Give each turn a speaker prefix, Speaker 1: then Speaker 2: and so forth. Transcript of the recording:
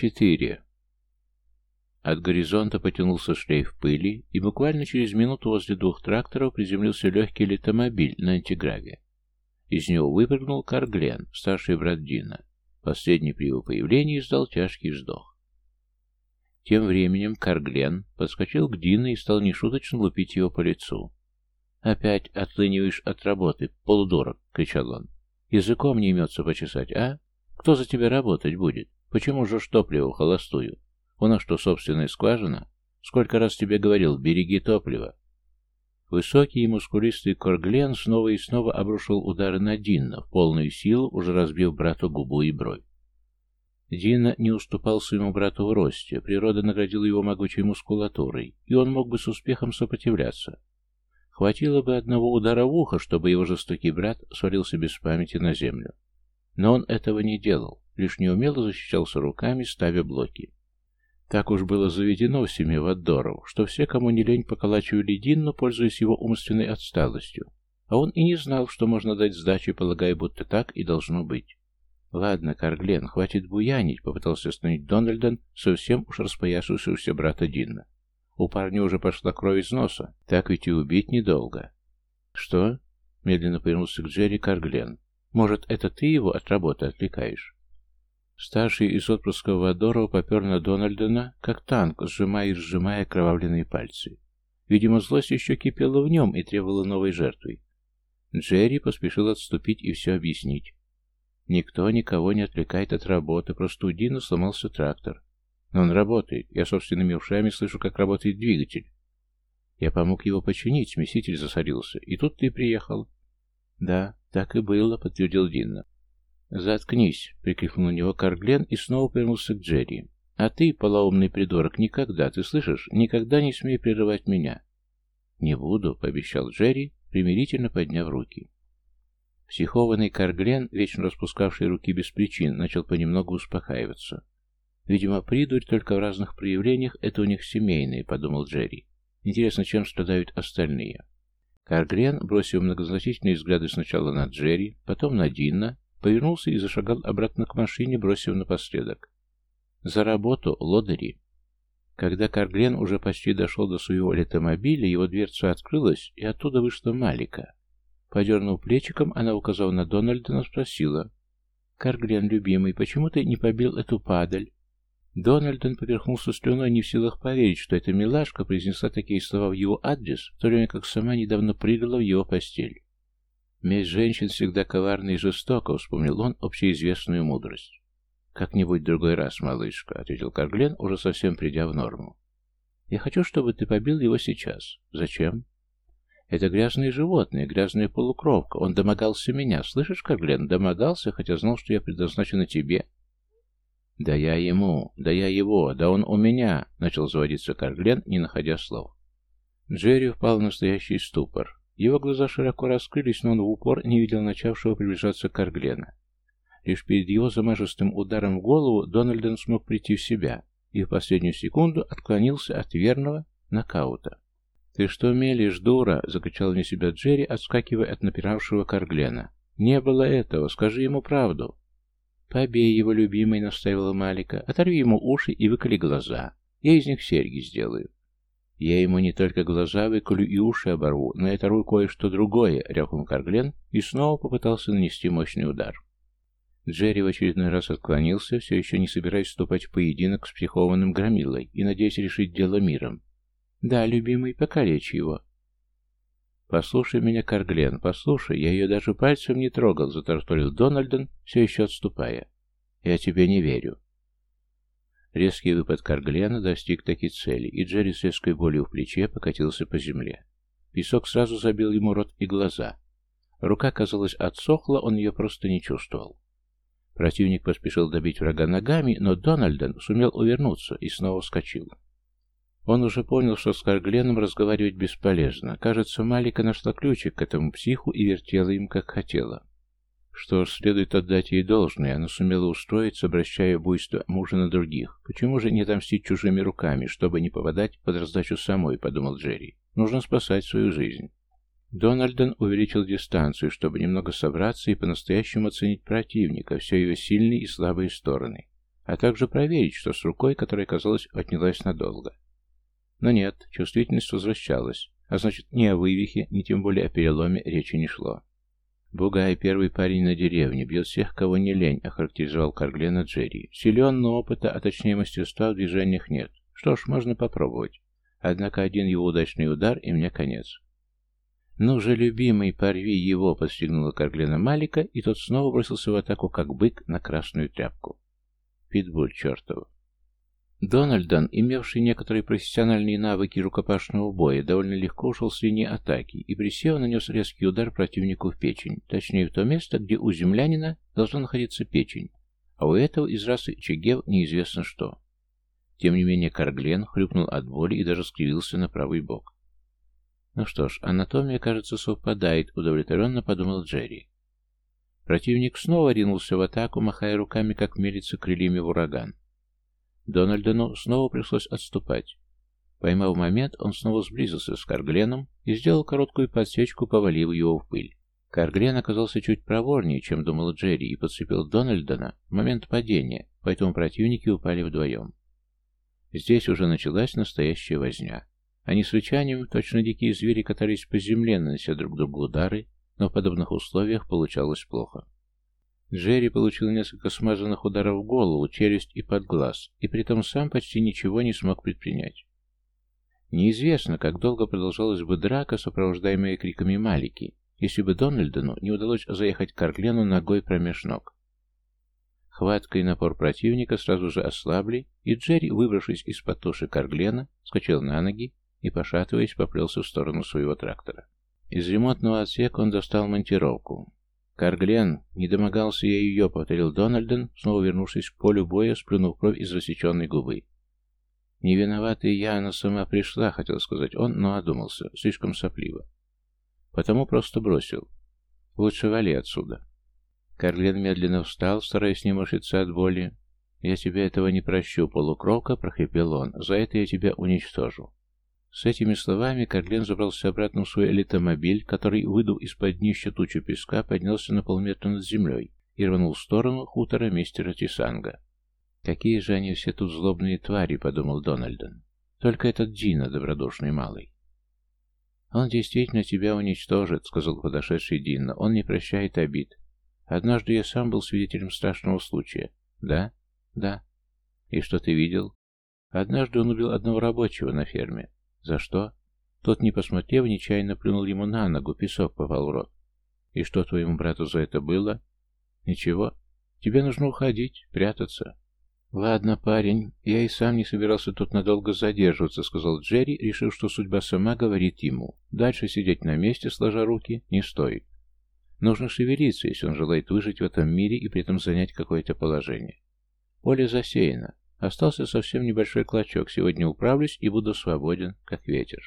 Speaker 1: Четыре. От горизонта потянулся шлейф пыли, и буквально через минуту возле двух тракторов приземлился легкий летомобиль на антиграве. Из него выпрыгнул Карглен, старший брат Дина. Последний при его появлении издал тяжкий вздох. Тем временем Карглен подскочил к Дине и стал нешуточно лупить его по лицу. «Опять отлыниваешь от работы, полудурок!» — кричал он. «Языком не имется почесать, а? Кто за тебя работать будет? Почему же топливо холостую? У нас что, собственная скважина? Сколько раз тебе говорил, береги топливо!» Высокий и мускулистый Корглен снова и снова обрушил удары на Динна, в полную силу, уже разбив брату губу и бровь. Дина не уступал своему брату в росте, природа наградила его могучей мускулатурой, и он мог бы с успехом сопротивляться. Хватило бы одного удара в ухо, чтобы его жестокий брат свалился без памяти на землю. Но он этого не делал, лишь неумело защищался руками, ставя блоки. Так уж было заведено в семье Ваддоров, что все, кому не лень, поколачивали Динну, пользуясь его умственной отсталостью. А он и не знал, что можно дать сдачи, полагая, будто так и должно быть. «Ладно, Карглен, хватит буянить», — попытался остановить Дональдон, совсем уж распоясавшегося брата Динна. У парня уже пошла кровь из носа. Так ведь и убить недолго. Что? Медленно повернулся к Джерри Карглен. Может, это ты его от работы отвлекаешь? Старший из отпрысков Вадорова попер на Дональдона, как танк, сжимая и сжимая кровавленные пальцы. Видимо, злость еще кипела в нем и требовала новой жертвы. Джерри поспешил отступить и все объяснить. Никто никого не отвлекает от работы, просто у Дина сломался трактор. Но он работает. Я собственными ушами слышу, как работает двигатель. Я помог его починить, смеситель засорился. И тут ты приехал. Да, так и было, подтвердил Динна. «Заткнись!» — прикрикнул на него Карглен и снова повернулся к Джерри. «А ты, полоумный придурок, никогда, ты слышишь, никогда не смей прерывать меня!» «Не буду», — пообещал Джерри, примирительно подняв руки. Психованный Карглен, вечно распускавший руки без причин, начал понемногу успокаиваться. Видимо, придурь только в разных проявлениях, это у них семейные, подумал Джерри. Интересно, чем страдают остальные. Каргрен, бросив многозначительные взгляды сначала на Джерри, потом на Динна, повернулся и зашагал обратно к машине, бросив напоследок. «За работу, лодыри!» Когда Карглен уже почти дошел до своего летомобиля, его дверца открылась, и оттуда вышла Малика. Подернув плечиком, она, указав на Дональдона, спросила. «Карглен, любимый, почему ты не побил эту падаль?» Дональдон поверхнулся слюной, не в силах поверить, что эта милашка произнесла такие слова в его адрес, в то время как сама недавно прыгала в его постель. «Месть женщин всегда коварна и жестока», — вспомнил он общеизвестную мудрость. «Как-нибудь другой раз, малышка», — ответил Карглен, уже совсем придя в норму. «Я хочу, чтобы ты побил его сейчас. Зачем?» «Это грязное животное, грязная полукровка. Он домогался меня. Слышишь, Карглен? Домогался, хотя знал, что я предназначена тебе. «Да я ему, да я его, да он у меня!» — начал заводиться Карглен, не находя слов. Джерри впал в настоящий ступор. Его глаза широко раскрылись, но он в упор не видел начавшего приближаться Карглена. Лишь перед его замажистым ударом в голову Дональден смог прийти в себя и в последнюю секунду отклонился от верного нокаута. «Ты что мелешь, дура?» — закричал мне себя Джерри, отскакивая от напиравшего Карглена. «Не было этого, скажи ему правду». «Побей его, любимый», — наставила Малика. «Оторви ему уши и выколи глаза. Я из них серьги сделаю». «Я ему не только глаза выколю и уши оборву, но и оторву кое-что другое», — рявкнул Карглен и снова попытался нанести мощный удар. Джерри в очередной раз отклонился, все еще не собираясь вступать в поединок с психованным громилой и надеясь решить дело миром. «Да, любимый, покалечь его. «Послушай меня, Карглен, послушай, я ее даже пальцем не трогал», — затарторил Дональден, все еще отступая. «Я тебе не верю». Резкий выпад Карглена достиг таки цели, и Джерри с резкой болью в плече покатился по земле. Песок сразу забил ему рот и глаза. Рука, казалось, отсохла, он ее просто не чувствовал. Противник поспешил добить врага ногами, но Дональден сумел увернуться и снова вскочил. Он уже понял, что с Каргленом разговаривать бесполезно. Кажется, Малика нашла ключик к этому психу и вертела им, как хотела. Что следует отдать ей должное, она сумела устроиться, обращая буйство мужа на других. Почему же не отомстить чужими руками, чтобы не попадать под раздачу самой, подумал Джерри. Нужно спасать свою жизнь. Дональден увеличил дистанцию, чтобы немного собраться и по-настоящему оценить противника, все его сильные и слабые стороны. а также проверить, что с рукой, которая, казалось, отнялась надолго. Но нет, чувствительность возвращалась, а значит, ни о вывихе, ни тем более о переломе речи не шло. «Бугай, первый парень на деревне, бьет всех, кого не лень», — охарактеризовал Карглена Джерри. «Силен, но опыта, а точнее мастерства в движениях нет. Что ж, можно попробовать. Однако один его удачный удар, и мне конец». «Ну же, любимый, порви его!» — подстегнула Карглена Малика, и тот снова бросился в атаку, как бык на красную тряпку. Питбуль чертов. Дональдон, имевший некоторые профессиональные навыки рукопашного боя, довольно легко ушел с линии атаки и, присев, нанес резкий удар противнику в печень, точнее в то место, где у землянина должна находиться печень, а у этого из расы Чегев неизвестно что. Тем не менее Карглен хрюкнул от боли и даже скривился на правый бок. Ну что ж, анатомия, кажется, совпадает, удовлетворенно подумал Джерри. Противник снова ринулся в атаку, махая руками, как мелится крыльями в ураган. Дональдону снова пришлось отступать. Поймав момент, он снова сблизился с Каргленом и сделал короткую подсечку, повалив его в пыль. Карглен оказался чуть проворнее, чем думал Джерри, и подцепил Дональдона в момент падения, поэтому противники упали вдвоем. Здесь уже началась настоящая возня. Они с рычанием, точно дикие звери, катались по земле, нанося друг другу удары, но в подобных условиях получалось плохо. Джерри получил несколько смазанных ударов в голову, челюсть и под глаз, и при этом сам почти ничего не смог предпринять. Неизвестно, как долго продолжалась бы драка, сопровождаемая криками Малики, если бы Дональдону не удалось заехать к Арклену ногой промеж ног. Хватка и напор противника сразу же ослабли, и Джерри, выбравшись из-под туши Карглена, скачал на ноги и, пошатываясь, поплелся в сторону своего трактора. Из ремонтного отсека он достал монтировку. «Карглен, не домогался я ее», — повторил Дональден, снова вернувшись к полю боя, сплюнув кровь из рассеченной губы. «Не виноватая я, она сама пришла», — хотел сказать он, но одумался, слишком сопливо. Потому просто бросил. «Лучше вали отсюда». Карглен медленно встал, стараясь не морщиться от боли. «Я тебя этого не прощу, полукровка», — прохрипел он. «За это я тебя уничтожу». С этими словами Карлен забрался обратно в свой элитомобиль, который, выдув из-под днища тучу песка, поднялся на полметра над землей и рванул в сторону хутора мистера Тисанга. «Какие же они все тут злобные твари», — подумал Дональден. «Только этот Дина, добродушный малый». «Он действительно тебя уничтожит», — сказал подошедший Дина. «Он не прощает обид. Однажды я сам был свидетелем страшного случая». «Да? Да. И что ты видел?» «Однажды он убил одного рабочего на ферме. За что? Тот, не посмотрев, нечаянно плюнул ему на ногу, песок попал в рот. И что твоему брату за это было? Ничего. Тебе нужно уходить, прятаться. «Ладно, парень, я и сам не собирался тут надолго задерживаться», — сказал Джерри, решив, что судьба сама говорит ему. Дальше сидеть на месте, сложа руки, не стоит. Нужно шевелиться, если он желает выжить в этом мире и при этом занять какое-то положение. Поле засеяно. Остался совсем небольшой клочок. Сегодня управлюсь и буду свободен, как ветер.